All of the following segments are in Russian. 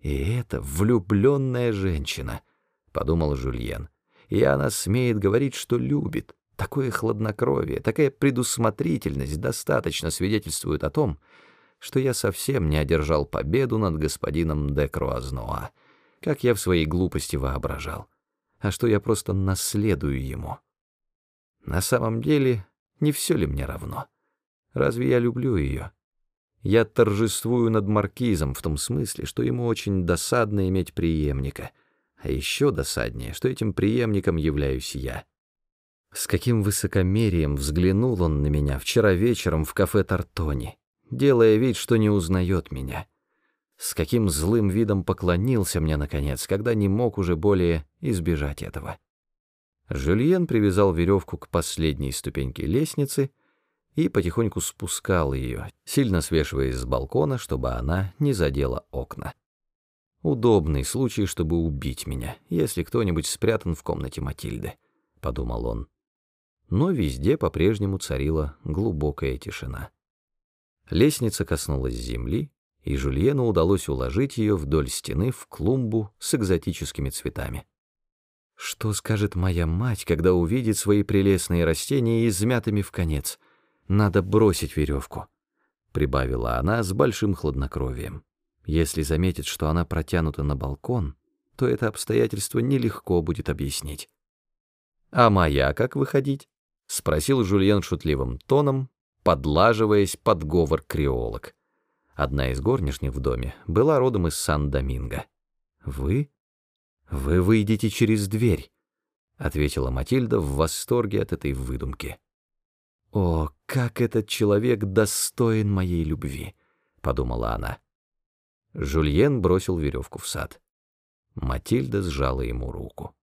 И это влюбленная женщина, подумал Жюльен. И она смеет говорить, что любит. Такое хладнокровие, такая предусмотрительность достаточно свидетельствуют о том, что я совсем не одержал победу над господином де Круазноа, как я в своей глупости воображал, а что я просто наследую ему. На самом деле, не все ли мне равно? Разве я люблю ее? Я торжествую над маркизом в том смысле, что ему очень досадно иметь преемника, а еще досаднее, что этим преемником являюсь я. С каким высокомерием взглянул он на меня вчера вечером в кафе Тартони, делая вид, что не узнает меня. С каким злым видом поклонился мне, наконец, когда не мог уже более избежать этого. Жюльен привязал веревку к последней ступеньке лестницы и потихоньку спускал ее, сильно свешиваясь с балкона, чтобы она не задела окна. «Удобный случай, чтобы убить меня, если кто-нибудь спрятан в комнате Матильды», — подумал он. Но везде по-прежнему царила глубокая тишина. Лестница коснулась земли, и Жульену удалось уложить ее вдоль стены в клумбу с экзотическими цветами. Что скажет моя мать, когда увидит свои прелестные растения измятыми в конец? Надо бросить веревку, — прибавила она с большим хладнокровием. Если заметит, что она протянута на балкон, то это обстоятельство нелегко будет объяснить. «А моя как выходить?» — спросил Жульен шутливым тоном, подлаживаясь под говор креолог. Одна из горничных в доме была родом из Сан-Доминго. «Вы?» «Вы выйдете через дверь», — ответила Матильда в восторге от этой выдумки. «О, как этот человек достоин моей любви», — подумала она. Жульен бросил веревку в сад. Матильда сжала ему руку.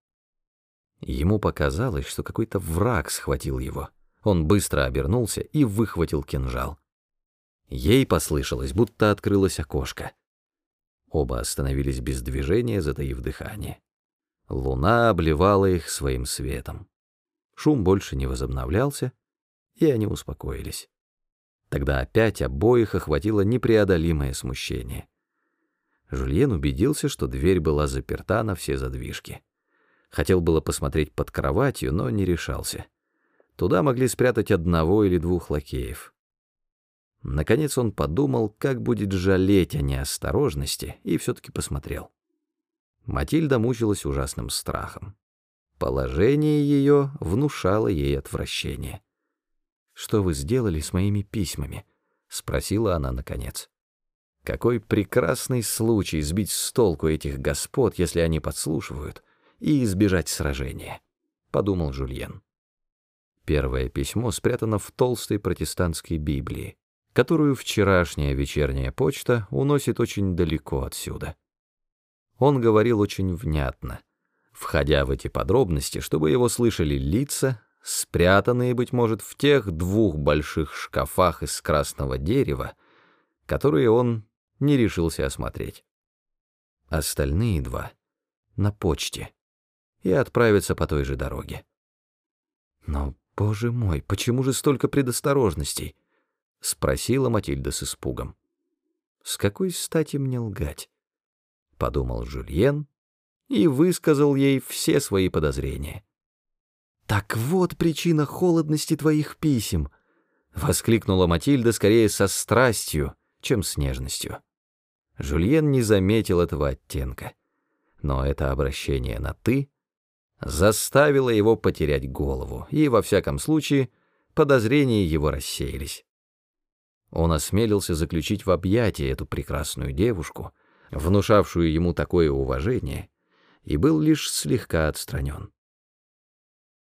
Ему показалось, что какой-то враг схватил его. Он быстро обернулся и выхватил кинжал. Ей послышалось, будто открылось окошко. Оба остановились без движения, затаив дыхание. Луна обливала их своим светом. Шум больше не возобновлялся, и они успокоились. Тогда опять обоих охватило непреодолимое смущение. Жульен убедился, что дверь была заперта на все задвижки. Хотел было посмотреть под кроватью, но не решался. Туда могли спрятать одного или двух лакеев. Наконец он подумал, как будет жалеть о неосторожности, и все-таки посмотрел. Матильда мучилась ужасным страхом. Положение ее внушало ей отвращение. «Что вы сделали с моими письмами?» — спросила она наконец. «Какой прекрасный случай сбить с толку этих господ, если они подслушивают, и избежать сражения», — подумал Жульен. Первое письмо спрятано в толстой протестантской Библии которую вчерашняя вечерняя почта уносит очень далеко отсюда. Он говорил очень внятно, входя в эти подробности, чтобы его слышали лица, спрятанные, быть может, в тех двух больших шкафах из красного дерева, которые он не решился осмотреть. Остальные два — на почте и отправятся по той же дороге. Но, боже мой, почему же столько предосторожностей? — спросила Матильда с испугом. «С какой стати мне лгать?» — подумал Жюльен и высказал ей все свои подозрения. «Так вот причина холодности твоих писем!» — воскликнула Матильда скорее со страстью, чем с нежностью. Жюльен не заметил этого оттенка, но это обращение на «ты» заставило его потерять голову, и, во всяком случае, подозрения его рассеялись. Он осмелился заключить в объятия эту прекрасную девушку, внушавшую ему такое уважение, и был лишь слегка отстранен.